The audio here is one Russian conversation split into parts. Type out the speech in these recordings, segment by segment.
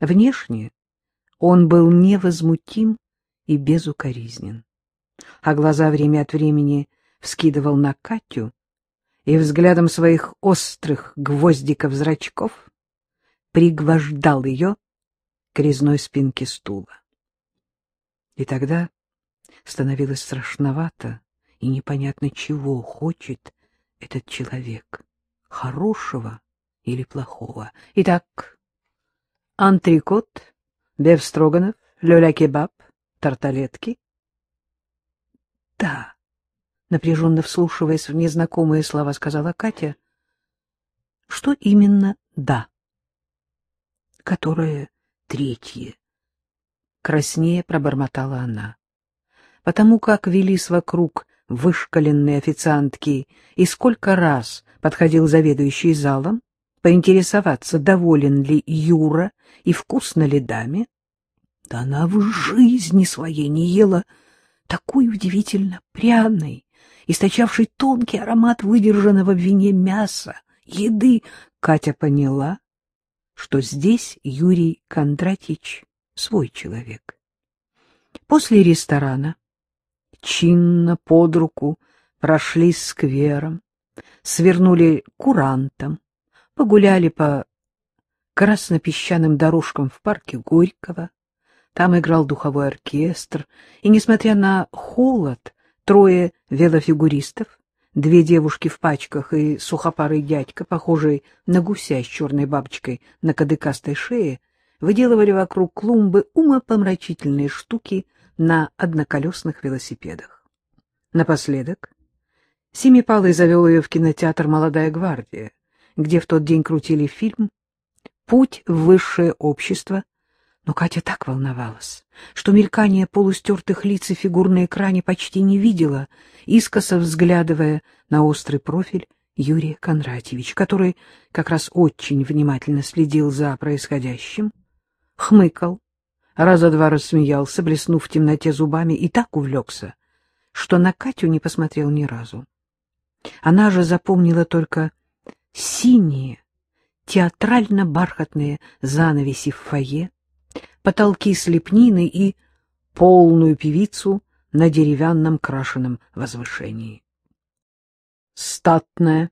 Внешне он был невозмутим и безукоризнен, а глаза время от времени вскидывал на Катю и взглядом своих острых гвоздиков зрачков пригвождал ее к резной спинке стула. И тогда становилось страшновато и непонятно, чего хочет этот человек, хорошего или плохого. Итак, антрикот, бефстроганов, люля-кебаб, тарталетки? Да, напряженно вслушиваясь в незнакомые слова, сказала Катя. Что именно «да»? Которое третье. Краснее пробормотала она. Потому как велись вокруг вышкаленные официантки и сколько раз подходил заведующий залом, поинтересоваться, доволен ли Юра и вкусно ли даме. Да она в жизни своей не ела такой удивительно пряной, источавший тонкий аромат выдержанного в вине мяса, еды. Катя поняла, что здесь Юрий Кондратич свой человек. После ресторана чинно под руку прошли сквером, свернули курантом, погуляли по краснопесчаным дорожкам в парке Горького. Там играл духовой оркестр, и, несмотря на холод, трое велофигуристов, две девушки в пачках и сухопарый дядька, похожий на гуся с черной бабочкой на кадыкастой шее, выделывали вокруг клумбы умопомрачительные штуки на одноколесных велосипедах. Напоследок Семипалый завел ее в кинотеатр «Молодая гвардия», где в тот день крутили фильм «Путь в высшее общество», но Катя так волновалась, что мелькание полустертых лиц и фигур на экране почти не видела, искоса взглядывая на острый профиль Юрия Кондратьевича, который как раз очень внимательно следил за происходящим, хмыкал, раза два рассмеялся, блеснув в темноте зубами, и так увлекся, что на Катю не посмотрел ни разу. Она же запомнила только синие, театрально-бархатные занавеси в фойе, потолки с лепниной и полную певицу на деревянном крашеном возвышении. Статная,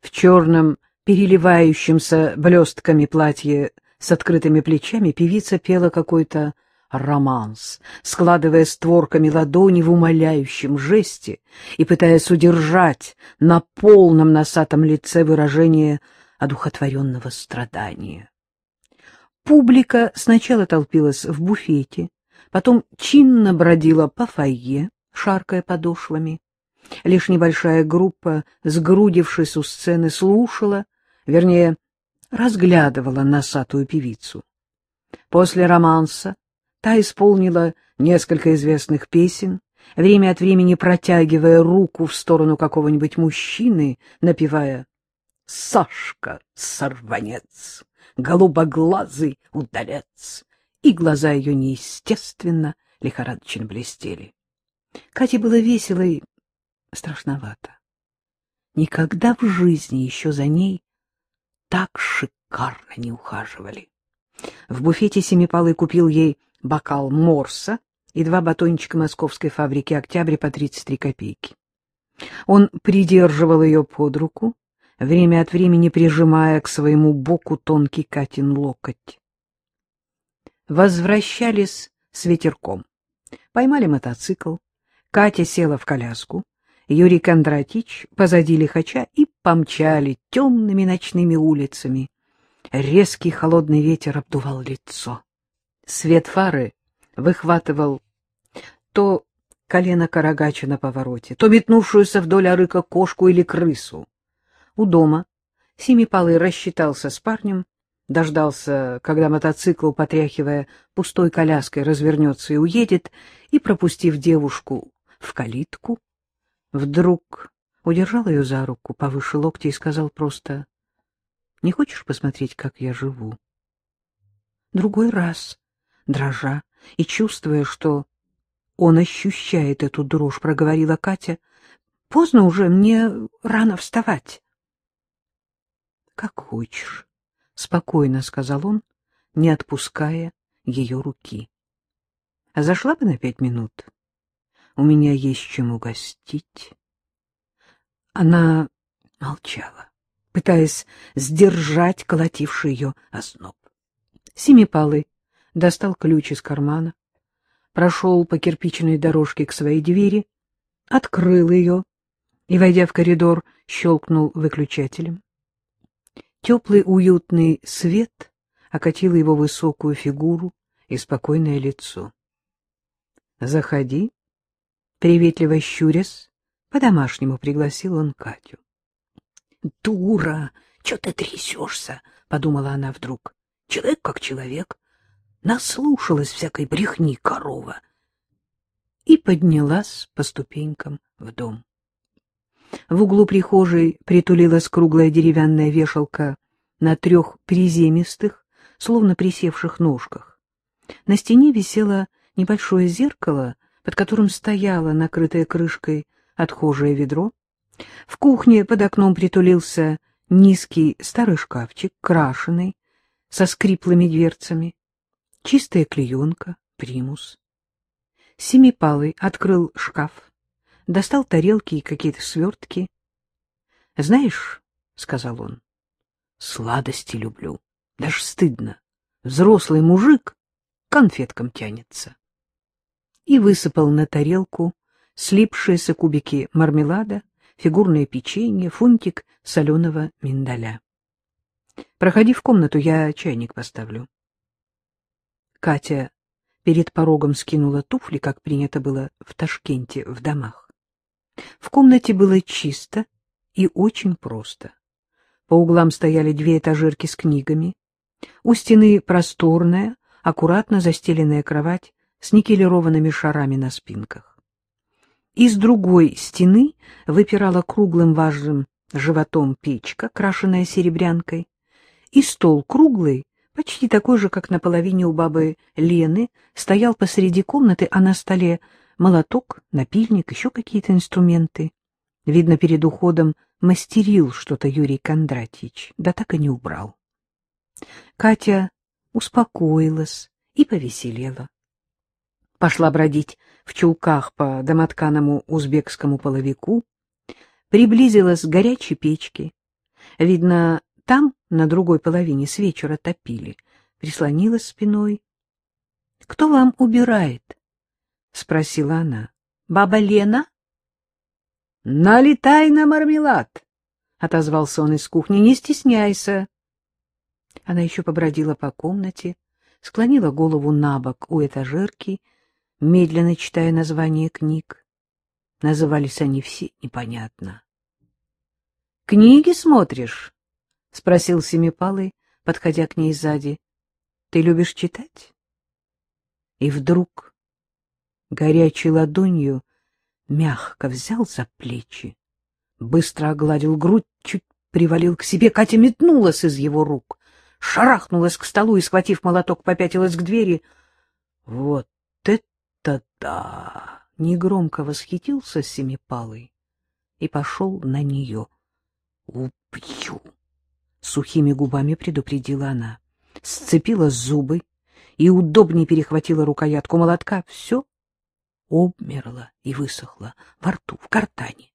в черном переливающемся блестками платье с открытыми плечами, певица пела какой-то романс, складывая створками ладони в умоляющем жесте и пытаясь удержать на полном носатом лице выражение одухотворенного страдания. Публика сначала толпилась в буфете, потом чинно бродила по фойе, шаркая подошвами. Лишь небольшая группа, сгрудившись у сцены, слушала, вернее, разглядывала носатую певицу. После романса та исполнила несколько известных песен, время от времени протягивая руку в сторону какого-нибудь мужчины, напевая «Сашка, сорванец!» голубоглазый удалец, и глаза ее неестественно лихорадочно блестели. Кате было весело и страшновато. Никогда в жизни еще за ней так шикарно не ухаживали. В буфете Семипалый купил ей бокал морса и два батончика московской фабрики «Октябрь» по 33 копейки. Он придерживал ее под руку, время от времени прижимая к своему боку тонкий Катин локоть. Возвращались с ветерком. Поймали мотоцикл. Катя села в коляску. Юрий Кондратич позади лихача и помчали темными ночными улицами. Резкий холодный ветер обдувал лицо. Свет фары выхватывал то колено карагача на повороте, то метнувшуюся вдоль арыка кошку или крысу. У дома Семипалый рассчитался с парнем, дождался, когда мотоцикл, потряхивая пустой коляской, развернется и уедет, и, пропустив девушку в калитку, вдруг удержал ее за руку повыше локтя и сказал просто, «Не хочешь посмотреть, как я живу?» Другой раз, дрожа и чувствуя, что он ощущает эту дрожь, проговорила Катя, «Поздно уже, мне рано вставать». — Как хочешь, — спокойно сказал он, не отпуская ее руки. А зашла бы на пять минут. У меня есть чем угостить. Она молчала, пытаясь сдержать колотивший ее озноб. Семипалый достал ключ из кармана, прошел по кирпичной дорожке к своей двери, открыл ее и, войдя в коридор, щелкнул выключателем. Теплый уютный свет окатил его высокую фигуру и спокойное лицо. — Заходи, — приветливо щурясь, по-домашнему пригласил он Катю. — Дура! Чего ты трясешься? — подумала она вдруг. — Человек как человек. Наслушалась всякой брехни корова. И поднялась по ступенькам в дом. В углу прихожей притулилась круглая деревянная вешалка на трех приземистых, словно присевших ножках. На стене висело небольшое зеркало, под которым стояло, накрытое крышкой, отхожее ведро. В кухне под окном притулился низкий старый шкафчик, крашеный, со скриплыми дверцами, чистая клеенка, примус. Семипалый открыл шкаф, достал тарелки и какие-то свертки. — Знаешь, — сказал он, — сладости люблю, даже стыдно. Взрослый мужик конфеткам тянется. И высыпал на тарелку слипшиеся кубики мармелада, фигурное печенье, фунтик соленого миндаля. — Проходи в комнату, я чайник поставлю. Катя перед порогом скинула туфли, как принято было в Ташкенте в домах. В комнате было чисто и очень просто. По углам стояли две этажерки с книгами. У стены просторная, аккуратно застеленная кровать с никелированными шарами на спинках. Из другой стены выпирала круглым важным животом печка, крашенная серебрянкой, и стол круглый, почти такой же, как на половине у бабы Лены, стоял посреди комнаты, а на столе молоток, напильник, еще какие-то инструменты. Видно, перед уходом мастерил что-то Юрий Кондратьевич, да так и не убрал. Катя успокоилась и повеселела. Пошла бродить в чулках по домотканому узбекскому половику, приблизилась к горячей печке. Видно, там, на другой половине, с вечера топили, прислонилась спиной. — Кто вам убирает? — спросила она. — Баба Лена? — Налетай на мармелад! — отозвался он из кухни. — Не стесняйся. Она еще побродила по комнате, склонила голову на бок у этажерки, медленно читая названия книг. Назывались они все непонятно. — Книги смотришь? — спросил Семипалый, подходя к ней сзади. — Ты любишь читать? И вдруг горячей ладонью мягко взял за плечи, быстро огладил грудь, чуть привалил к себе. Катя метнулась из его рук, шарахнулась к столу и, схватив молоток, попятилась к двери. — Вот это да! — негромко восхитился Семипалый и пошел на нее. — Убью! — сухими губами предупредила она. Сцепила зубы и удобнее перехватила рукоятку молотка. Все обмерла и высохла во рту, в картане.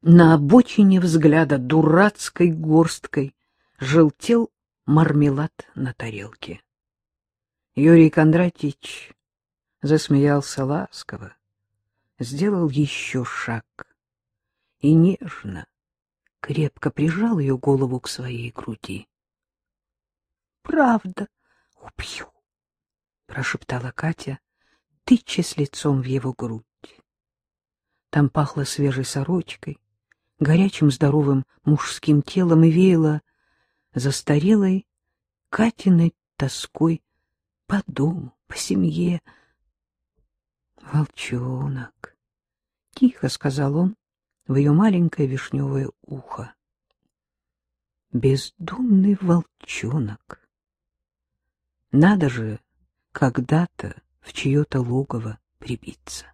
На обочине взгляда дурацкой горсткой желтел мармелад на тарелке. Юрий Кондратьевич засмеялся ласково, сделал еще шаг и нежно, крепко прижал ее голову к своей груди. — Правда, убью, — прошептала Катя, тычась лицом в его грудь. Там пахло свежей сорочкой, горячим здоровым мужским телом и веяло застарелой Катиной тоской по дому, по семье. «Волчонок!» — тихо сказал он в ее маленькое вишневое ухо. «Бездумный волчонок! Надо же когда-то в чье-то логово прибиться.